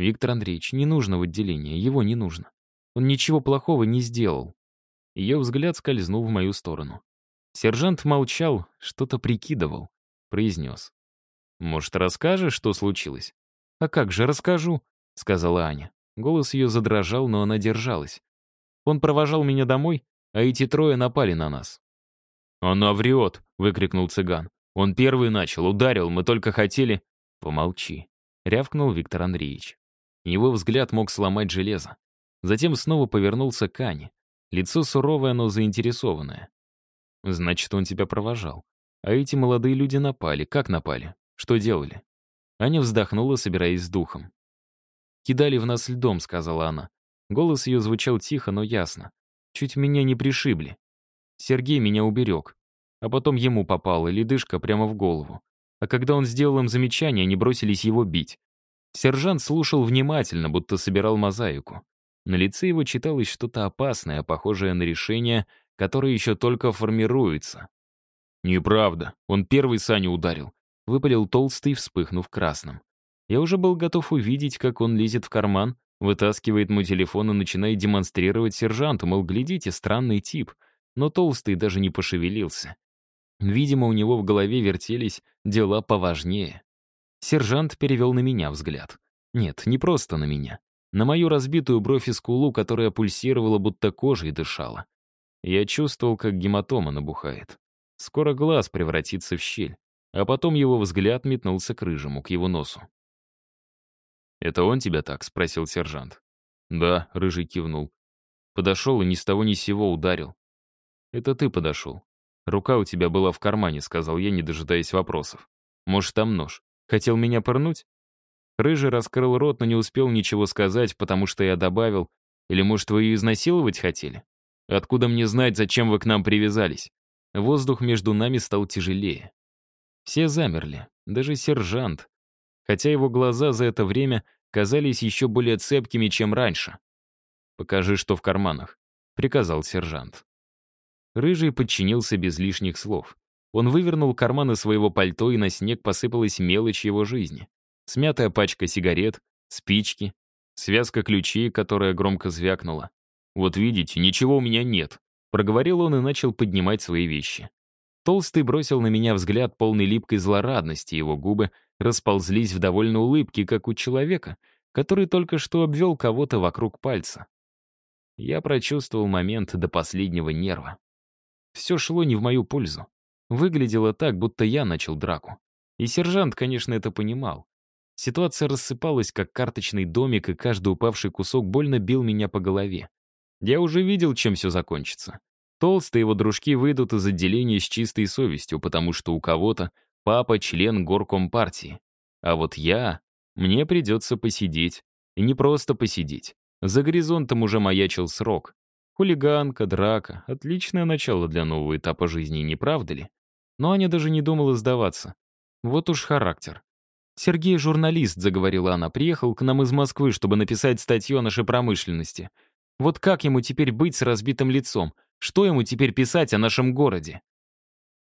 «Виктор Андреевич, не нужно в отделение, его не нужно. Он ничего плохого не сделал». Ее взгляд скользнул в мою сторону. Сержант молчал, что-то прикидывал. Произнес. «Может, расскажешь, что случилось?» «А как же, расскажу», — сказала Аня. Голос ее задрожал, но она держалась. Он провожал меня домой, а эти трое напали на нас. «Она врет!» — выкрикнул цыган. «Он первый начал, ударил, мы только хотели...» «Помолчи», — рявкнул Виктор Андреевич. Его взгляд мог сломать железо. Затем снова повернулся к Ане. Лицо суровое, но заинтересованное. «Значит, он тебя провожал. А эти молодые люди напали. Как напали? Что делали?» Аня вздохнула, собираясь с духом. «Кидали в нас льдом», — сказала она. Голос ее звучал тихо, но ясно. «Чуть меня не пришибли. Сергей меня уберег. А потом ему попала ледышка прямо в голову. А когда он сделал им замечание, они бросились его бить. Сержант слушал внимательно, будто собирал мозаику. На лице его читалось что-то опасное, похожее на решение, которое еще только формируется. «Неправда, он первый Саню ударил», — выпалил толстый, вспыхнув красным. Я уже был готов увидеть, как он лезет в карман, вытаскивает мой телефон и начинает демонстрировать сержанту, мол, глядите, странный тип. Но толстый даже не пошевелился. Видимо, у него в голове вертелись дела поважнее. Сержант перевел на меня взгляд. Нет, не просто на меня. На мою разбитую бровь и скулу, которая пульсировала, будто кожей дышала. Я чувствовал, как гематома набухает. Скоро глаз превратится в щель. А потом его взгляд метнулся к рыжему, к его носу. «Это он тебя так?» — спросил сержант. «Да», — рыжий кивнул. Подошел и ни с того ни сего ударил. «Это ты подошел. Рука у тебя была в кармане», — сказал я, не дожидаясь вопросов. «Может, там нож? Хотел меня пырнуть?» Рыжий раскрыл рот, но не успел ничего сказать, потому что я добавил, «Или, может, вы ее изнасиловать хотели? Откуда мне знать, зачем вы к нам привязались?» Воздух между нами стал тяжелее. Все замерли, даже сержант, хотя его глаза за это время казались еще более цепкими, чем раньше. «Покажи, что в карманах», — приказал сержант. Рыжий подчинился без лишних слов. Он вывернул карманы своего пальто, и на снег посыпалась мелочь его жизни. Смятая пачка сигарет, спички, связка ключей, которая громко звякнула. «Вот видите, ничего у меня нет», — проговорил он и начал поднимать свои вещи. Толстый бросил на меня взгляд полный липкой злорадности, его губы расползлись в довольно улыбке, как у человека, который только что обвел кого-то вокруг пальца. Я прочувствовал момент до последнего нерва. Все шло не в мою пользу. Выглядело так, будто я начал драку. И сержант, конечно, это понимал. Ситуация рассыпалась, как карточный домик, и каждый упавший кусок больно бил меня по голове. Я уже видел, чем все закончится. Толстые его дружки выйдут из отделения с чистой совестью, потому что у кого-то папа член горком партии. А вот я... Мне придется посидеть. И не просто посидеть. За горизонтом уже маячил срок. Хулиганка, драка — отличное начало для нового этапа жизни, не правда ли? Но Аня даже не думала сдаваться. Вот уж характер. «Сергей — журналист», — заговорила она, — «приехал к нам из Москвы, чтобы написать статью о нашей промышленности. Вот как ему теперь быть с разбитым лицом? Что ему теперь писать о нашем городе?»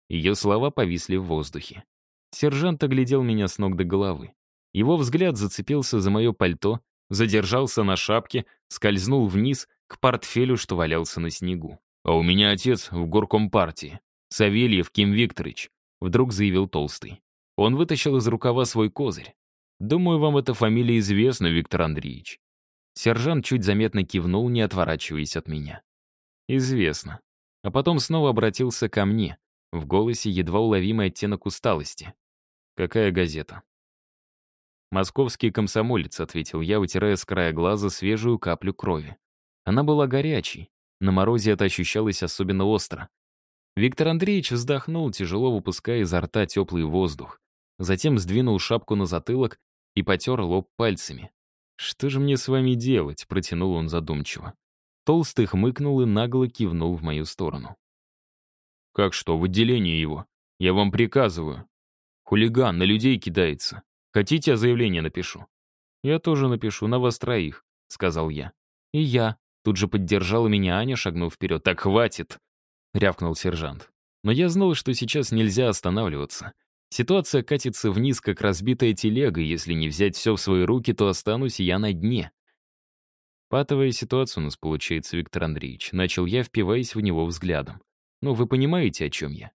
Ее слова повисли в воздухе. Сержант оглядел меня с ног до головы. Его взгляд зацепился за мое пальто, задержался на шапке, скользнул вниз к портфелю, что валялся на снегу. «А у меня отец в горком партии. Савельев Ким Викторович», — вдруг заявил Толстый. Он вытащил из рукава свой козырь. «Думаю, вам эта фамилия известна, Виктор Андреевич». Сержант чуть заметно кивнул, не отворачиваясь от меня. «Известно». А потом снова обратился ко мне. В голосе едва уловимый оттенок усталости. «Какая газета?» «Московский комсомолец», — ответил я, вытирая с края глаза свежую каплю крови. Она была горячей. На морозе это ощущалось особенно остро. Виктор Андреевич вздохнул, тяжело выпуская изо рта теплый воздух. Затем сдвинул шапку на затылок и потер лоб пальцами. «Что же мне с вами делать?» — протянул он задумчиво. Толстый хмыкнул и нагло кивнул в мою сторону. «Как что, в отделении его? Я вам приказываю. Хулиган на людей кидается. Хотите, я заявление напишу?» «Я тоже напишу, на вас троих», — сказал я. «И я», — тут же поддержала меня Аня, шагнув вперед. «Так хватит!» — рявкнул сержант. Но я знал, что сейчас нельзя останавливаться. Ситуация катится вниз, как разбитая телега, если не взять все в свои руки, то останусь я на дне. Патовая ситуация у нас получается, Виктор Андреевич. Начал я, впиваясь в него взглядом. Ну, вы понимаете, о чем я?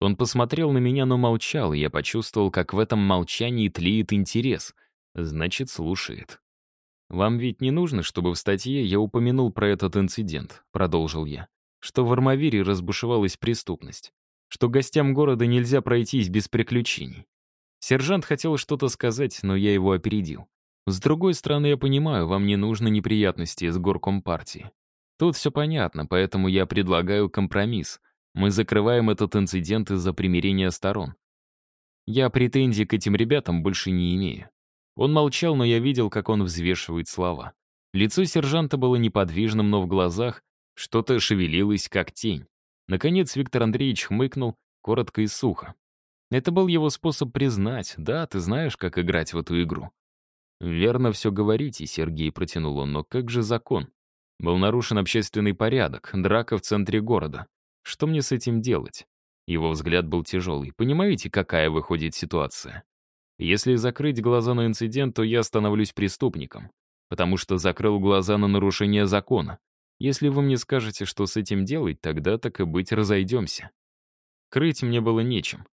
Он посмотрел на меня, но молчал, и я почувствовал, как в этом молчании тлеет интерес. Значит, слушает. «Вам ведь не нужно, чтобы в статье я упомянул про этот инцидент», — продолжил я, «что в Армавире разбушевалась преступность, что гостям города нельзя пройтись без приключений». Сержант хотел что-то сказать, но я его опередил. С другой стороны, я понимаю, вам не нужно неприятности с горком партии. Тут все понятно, поэтому я предлагаю компромисс. Мы закрываем этот инцидент из-за примирения сторон. Я претензий к этим ребятам больше не имею. Он молчал, но я видел, как он взвешивает слова. Лицо сержанта было неподвижным, но в глазах что-то шевелилось, как тень. Наконец Виктор Андреевич хмыкнул, коротко и сухо. Это был его способ признать, да, ты знаешь, как играть в эту игру. «Верно все говорите», — Сергей протянул он, «но как же закон? Был нарушен общественный порядок, драка в центре города. Что мне с этим делать? Его взгляд был тяжелый. Понимаете, какая выходит ситуация? Если закрыть глаза на инцидент, то я становлюсь преступником, потому что закрыл глаза на нарушение закона. Если вы мне скажете, что с этим делать, тогда, так и быть, разойдемся. Крыть мне было нечем.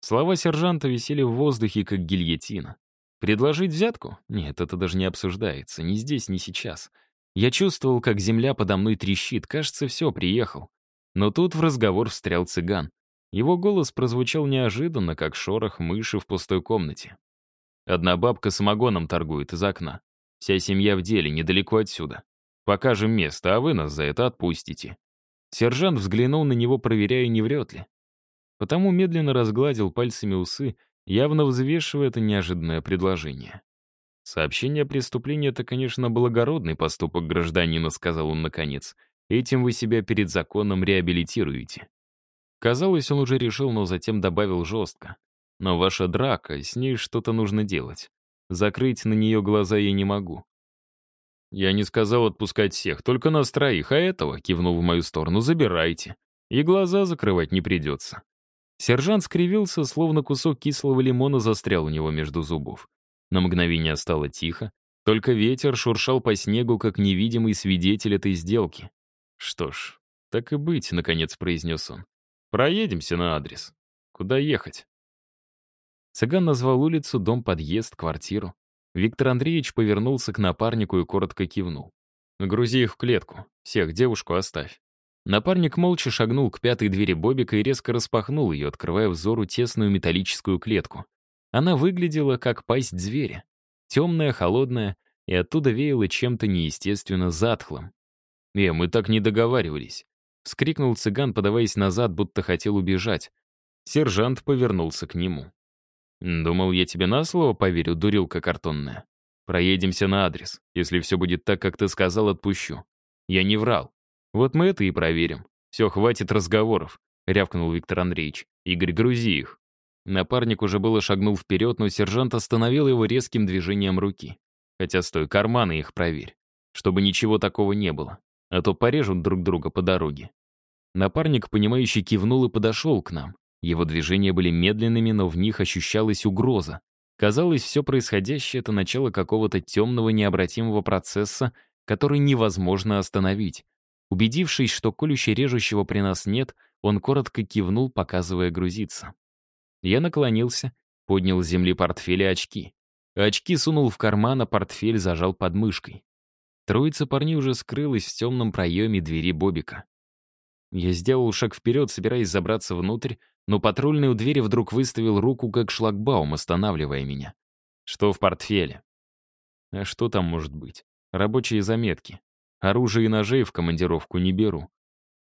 Слова сержанта висели в воздухе, как гильотина. Предложить взятку? Нет, это даже не обсуждается, ни здесь, ни сейчас. Я чувствовал, как земля подо мной трещит, кажется, все, приехал. Но тут в разговор встрял цыган. Его голос прозвучал неожиданно, как шорох мыши в пустой комнате. Одна бабка самогоном торгует из окна. Вся семья в деле, недалеко отсюда. Покажем место, а вы нас за это отпустите. Сержант взглянул на него, проверяя, не врет ли. Потому медленно разгладил пальцами усы, явно взвешивая это неожиданное предложение. «Сообщение о преступлении — это, конечно, благородный поступок гражданина», — сказал он наконец. Этим вы себя перед законом реабилитируете. Казалось, он уже решил, но затем добавил жестко. Но ваша драка, с ней что-то нужно делать. Закрыть на нее глаза я не могу. Я не сказал отпускать всех, только нас троих, а этого, кивнул в мою сторону, забирайте. И глаза закрывать не придется. Сержант скривился, словно кусок кислого лимона застрял у него между зубов. На мгновение стало тихо, только ветер шуршал по снегу, как невидимый свидетель этой сделки. «Что ж, так и быть», — наконец произнес он. «Проедемся на адрес. Куда ехать?» Цыган назвал улицу, дом, подъезд, квартиру. Виктор Андреевич повернулся к напарнику и коротко кивнул. «Грузи их в клетку. Всех, девушку оставь». Напарник молча шагнул к пятой двери Бобика и резко распахнул ее, открывая взору тесную металлическую клетку. Она выглядела как пасть зверя. Темная, холодная, и оттуда веяло чем-то неестественно затхлым. «Э, мы так не договаривались!» — вскрикнул цыган, подаваясь назад, будто хотел убежать. Сержант повернулся к нему. «Думал, я тебе на слово поверю, дурилка картонная. Проедемся на адрес. Если все будет так, как ты сказал, отпущу. Я не врал. Вот мы это и проверим. Все, хватит разговоров, рявкнул Виктор Андреевич. Игорь, грузи их. Напарник уже было шагнул вперед, но сержант остановил его резким движением руки. Хотя стой, карманы их проверь. Чтобы ничего такого не было. А то порежут друг друга по дороге. Напарник, понимающий, кивнул и подошел к нам. Его движения были медленными, но в них ощущалась угроза. Казалось, все происходящее — это начало какого-то темного необратимого процесса, который невозможно остановить. Убедившись, что колюще режущего при нас нет, он коротко кивнул, показывая грузиться. Я наклонился, поднял с земли портфель и очки. Очки сунул в карман, а портфель зажал под мышкой. Троица парней уже скрылась в темном проеме двери Бобика. Я сделал шаг вперед, собираясь забраться внутрь, но патрульный у двери вдруг выставил руку как шлагбаум, останавливая меня. Что в портфеле? А что там может быть? Рабочие заметки. Оружие и ножей в командировку не беру.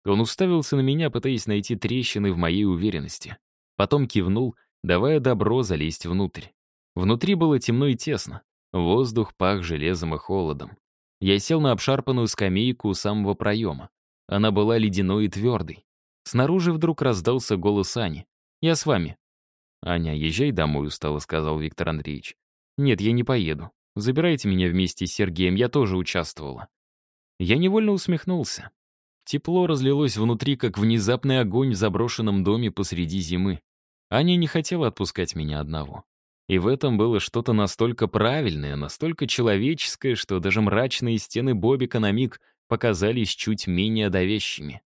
Он уставился на меня, пытаясь найти трещины в моей уверенности. Потом кивнул, давая добро залезть внутрь. Внутри было темно и тесно. Воздух пах железом и холодом. Я сел на обшарпанную скамейку у самого проема. Она была ледяной и твердой. Снаружи вдруг раздался голос Ани. «Я с вами». «Аня, езжай домой», — устало сказал Виктор Андреевич. «Нет, я не поеду. Забирайте меня вместе с Сергеем, я тоже участвовала». Я невольно усмехнулся. Тепло разлилось внутри, как внезапный огонь в заброшенном доме посреди зимы. Аня не хотела отпускать меня одного. И в этом было что-то настолько правильное, настолько человеческое, что даже мрачные стены Бобика на миг показались чуть менее давящими.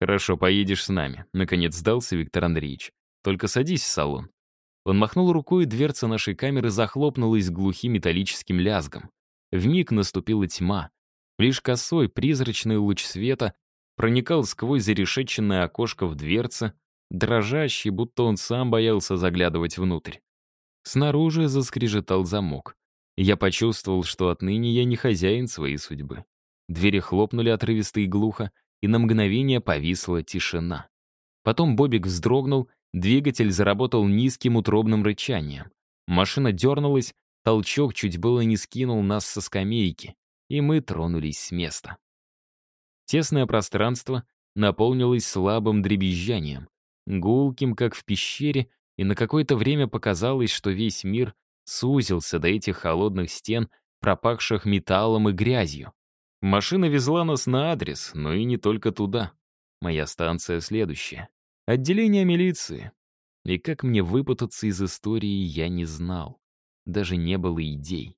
«Хорошо, поедешь с нами», — наконец сдался Виктор Андреевич. «Только садись в салон». Он махнул рукой, и дверца нашей камеры захлопнулась глухим металлическим лязгом. Вмиг наступила тьма. Лишь косой, призрачный луч света проникал сквозь зарешеченное окошко в дверце, дрожащий, будто он сам боялся заглядывать внутрь. Снаружи заскрежетал замок. Я почувствовал, что отныне я не хозяин своей судьбы. Двери хлопнули отрывисто и глухо, и на мгновение повисла тишина. Потом Бобик вздрогнул, двигатель заработал низким утробным рычанием. Машина дернулась, толчок чуть было не скинул нас со скамейки, и мы тронулись с места. Тесное пространство наполнилось слабым дребезжанием, гулким, как в пещере, и на какое-то время показалось, что весь мир сузился до этих холодных стен, пропахших металлом и грязью. Машина везла нас на адрес, но и не только туда. Моя станция следующая. Отделение милиции. И как мне выпутаться из истории, я не знал. Даже не было идей.